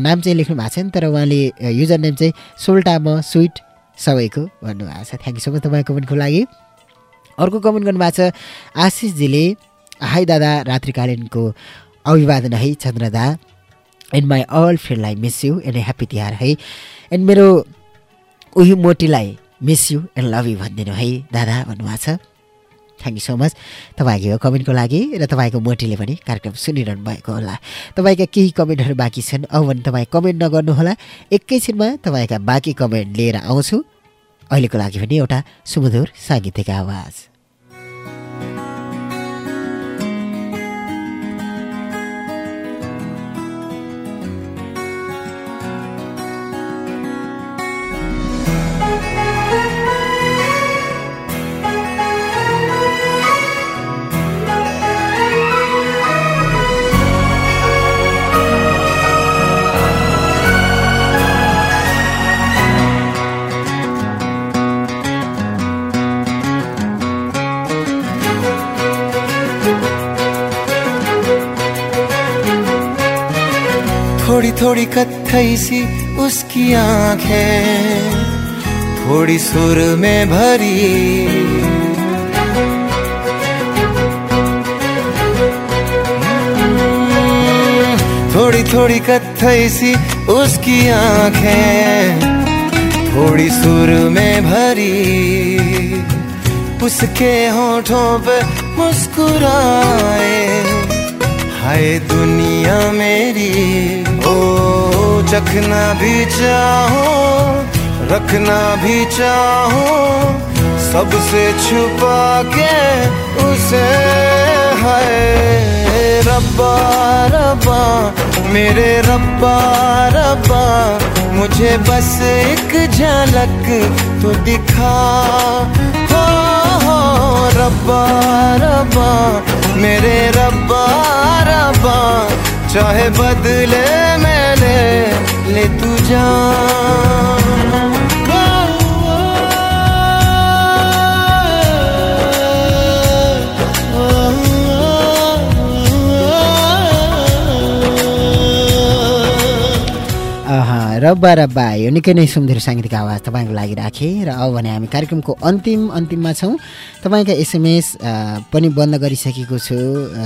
नाम चाहिँ लेख्नु भएको छ नि तर उहाँले युजर नेम चाहिँ सोल्टा म स्विट सबैको भन्नुभएको छ। थ्याङ्क यू सो मच तपाईँ कमेन्टको लागि। अर्को कमेन्ट गर्नुभएको छ आशिषजीले हाई दादा रात्रिकालीनको अभिवादन है चन्द्रदा। And my all फ्रेन्डलाई miss you and happy Tihar है एन्ड मेरो उही मोटीलाई miss you and love you भनिदिनु है दादा भन्नुभएको छ। थ्याङ्क यू सो मच तपाईँको कमेन्टको लागि र तपाईँको मोटीले पनि कार्यक्रम सुनिरहनु भएको होला। तपाईँका केही कमेन्टहरू बाँकी छन् अब भने तपाईँ कमेन्ट नगर्नुहोला। एकैछिनमा तपाईँका बाँकी कमेन्ट लिएर आउँछु। अहिलेको लागि पनि एउटा सुमधुर साङ्गीतिक आवाज। थोड़ी कत्थई सी उसकी आँखें थोड़ी सुर में भरी। थोड़ी थोड़ी कथई सी उसकी आँखें थोड़ी सुर में भरी। उसके होठों पे मुस्कुराए, हाय दुनिया मेरी चखना भी चाहो रखना भी चाहो सबसे छुपा के उसे है। रब्बा रब्बा मेरे रब्बा रब्बा मुझे बस एक झलक तो दिखा। हो, हो रब्बा रब्बा मेरे रब्बा रब्बा चाहे बदले मैंने ले तू जान। रब्बा रब्बा यो निकै नै सुन्दर साङ्गीतिक आवाज तपाईँको लागि राखेँ र अब भने हामी कार्यक्रमको अन्तिम अन्तिममा छौँ। तपाईँका एसएमएस पनि बन्द गरिसकेको छु।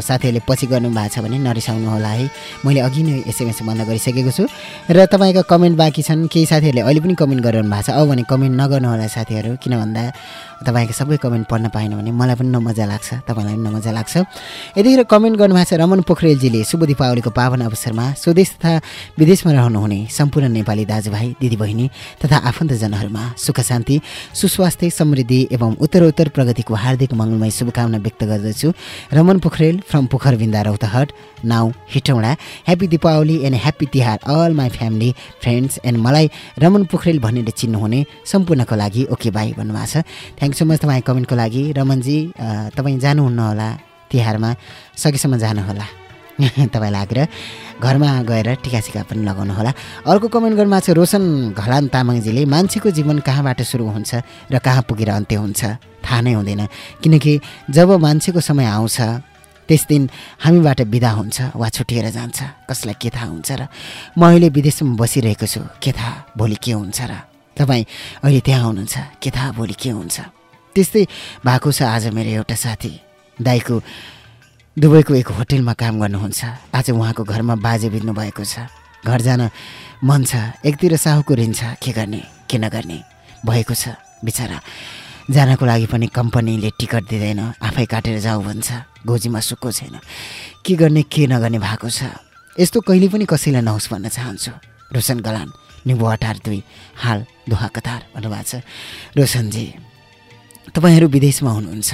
साथीहरूले पछि गर्नुभएको छ भने नरिसाउनु होला है। मैले अघि नै एसएमएस बन्द गरिसकेको छु। र तपाईँका कमेन्ट बाँकी छन्। केही साथीहरूले अहिले पनि कमेन्ट गरिरहनु भएको छ। अब भने कमेन्ट नगर्नु होला साथीहरू। किन भन्दा तपाईँको सबै कमेन्ट पढ्न पाएन भने मलाई पनि नमजा लाग्छ तपाईँलाई पनि नमजा लाग्छ। यतिखेर कमेन्ट गर्नुभएको छ रमन पोखरेलजीले शुभ दीपावलीको पावन अवसरमा स्वदेश तथा विदेशमा रहनुहुने सम्पूर्ण नेपाली दाजुभाइ दिदीबहिनी तथा आफन्तजनहरूमा सुख शान्ति सुस्वास्थ्य समृद्धि एवं उत्तरोत्तर प्रगतिको हार्दिक मङ्गलमय शुभकामना व्यक्त गर्दछु। Raman Pokharel from Pokharbinda Rautahat now Hetauda. Happy Dipawali and happy Tihar all my family friends and मलाई रमन पोखरेल भनेर चिन्नुहुने सम्पूर्णको लागि ओके बाई भन्नुभएको छ। थ्याङ्क सो मच तपाईँ कमेन्टको लागि। रमनजी तपाईँ जानुहुन्न होला तिहारमा। सकेसम्म जानुहोला। तपाईँलाई आग्रह घरमा गएर टिकासिका पनि लगाउनु होला। अर्को कमेन्ट गर्नुभएको छ रोशन घलान तामाङजीले मान्छेको जीवन कहाँबाट सुरु हुन्छ र कहाँ पुगेर अन्त्य हुन्छ? थाहा नै हुँदैन। किनकि जब मान्छेको समय आउँछ त्यस दिन हामीबाट बिदा हुन्छ वा छुटिएर जान्छ। कसलाई के थाहा हुन्छ र? म अहिले विदेशमा बसिरहेको छु। के थाहा भोलि के हुन्छ र? तपाईँ अहिले त्यहाँ हुनुहुन्छ। के थाहा भोलि के हुन्छ? त्यस्तै भएको छ आज मेरो एउटा साथी। दाईको दुबईको एक होटेलमा काम गर्नुहुन्छ। आज उहाँको घरमा बाजे बित्नु भएको छ। घर जान मन छ। एकतिर साहुको ऋण छ। के गर्ने? के नगर्ने? भएको छ। बिचरा जानको लागि पनि कम्पनीले टिकट दिँदैन। आफै काटेर जाऊ भन्छ। गोजीमा सुक्को छैन। के गर्ने के नगर्ने भएको छ? यस्तो कहिले पनि कसैलाई नहोस् भन्न चाहन्छु। रोशन गलान निबु अठार दुई हाल दोहा कतार भन्नुभएको छ। रोशनजी। तपाईँहरू विदेशमा हुनुहुन्छ।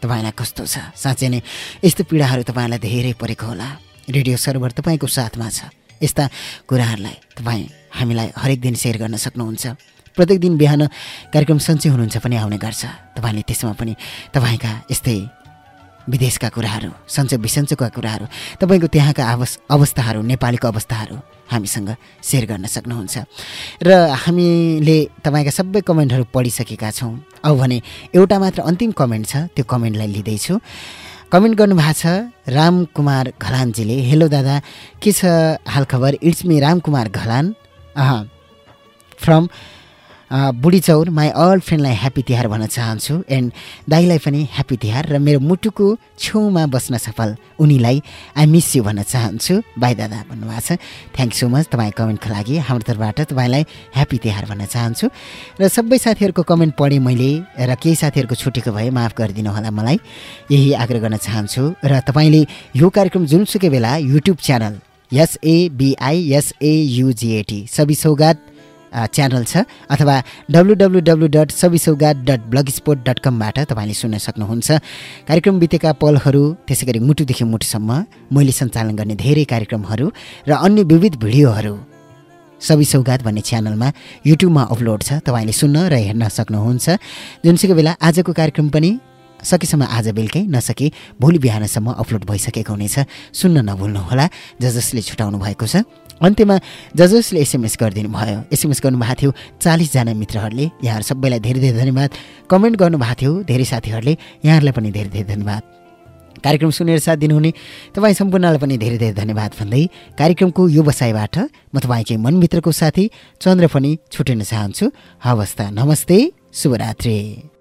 तपाईँलाई कस्तो छ? साँच्चै नै यस्तो पीडाहरू तपाईँलाई धेरै परेको होला। रेडियो सर्भर तपाईँको साथमा छ। यस्ता कुराहरूलाई तपाईँ हामीलाई हरेक दिन सेयर गर्न सक्नुहुन्छ। प्रत्येक दिन बिहान कार्यक्रम सन्चै हुनुहुन्छ पनि आउने गर्छ। तपाईँले त्यसमा पनि तपाईँका यस्तै विदेशका कुराहरू सन्चो बिसन्चोका कुराहरू तपाईँको त्यहाँका आवस अवस्थाहरू नेपालीको अवस्थाहरू हामीसँग सेयर गर्न सक्नुहुन्छ। र हामीले तपाईँका सबै कमेन्टहरू पढिसकेका छौँ। अब भने एउटा मात्र अन्तिम कमेन्ट छ त्यो कमेन्टलाई लिँदैछु। कमेन्ट गर्नुभएको छ रामकुमार घलानजीले हेलो दादा के छ हालखबर? It's me Ramkumar Ghalan. From Budhi Chaur my all फ्रेन्डलाई happy Tihar भन्न चाहन्छु एन्ड दाईलाई पनि ह्याप्पी तिहार र मेरो मुटुको छेउमा बस्न सफल उनीलाई आई मिस यु भन्न चाहन्छु। बाई दादा भन्नुभएको छ। थ्याङ्क सो मच तपाईँ कमेन्टको लागि। हाम्रो तर्फबाट तपाईँलाई ह्याप्पी तिहार भन्न चाहन्छु। र सबै साथीहरूको कमेन्ट पढेँ मैले र केही साथीहरूको छुटेको भए माफ गरिदिनु होला मलाई। यही आग्रह गर्न चाहन्छु र तपाईँले यो कार्यक्रम जुनसुकै बेला युट्युब च्यानल एसएबिआइएसएयुजिएटी सबि सौगात च्यानल छ अथवा डब्लु डब्लु डब्लु डट सबिसौगात डट ब्लग स्पोर्ट डट कमबाट तपाईँले सुन्न सक्नुहुन्छ। कार्यक्रम बितेका पलहरू त्यसै गरी मुटुदेखि मुटुसम्म मैले सञ्चालन गर्ने धेरै कार्यक्रमहरू र अन्य विविध भिडियोहरू सबि सौगात भन्ने च्यानलमा युट्युबमा अपलोड छ तपाईँले सुन्न र हेर्न सक्नुहुन्छ। जुनसुकै बेला आजको कार्यक्रम पनि सकेसम्म आज बेलुकै नसके भोलि बिहानसम्म अपलोड भइसकेको हुनेछ। सुन्न नभुल्नुहोला ज जसले छुटाउनु भएको छ। अन्त्यमा जसले एसएमएस गरिदिनु भयो एसएमएस गर्नुभएको थियो चालिसजना मित्रहरूले। यहाँहरू सबैलाई धेरै धेरै धन्यवाद। कमेन्ट गर्नुभएको थियो धेरै साथीहरूले यहाँहरूलाई पनि धेरै धेरै धन्यवाद। कार्यक्रम सुनेर साथ दिनुहुने तपाईँ सम्पूर्णलाई पनि धेरै धेरै धन्यवाद भन्दै कार्यक्रमको यो बसाइबाट म तपाईँकै मनमित्रको साथी चन्द्र पनि छुटिन चाहन्छु। हवस् त नमस्ते शुभरात्री।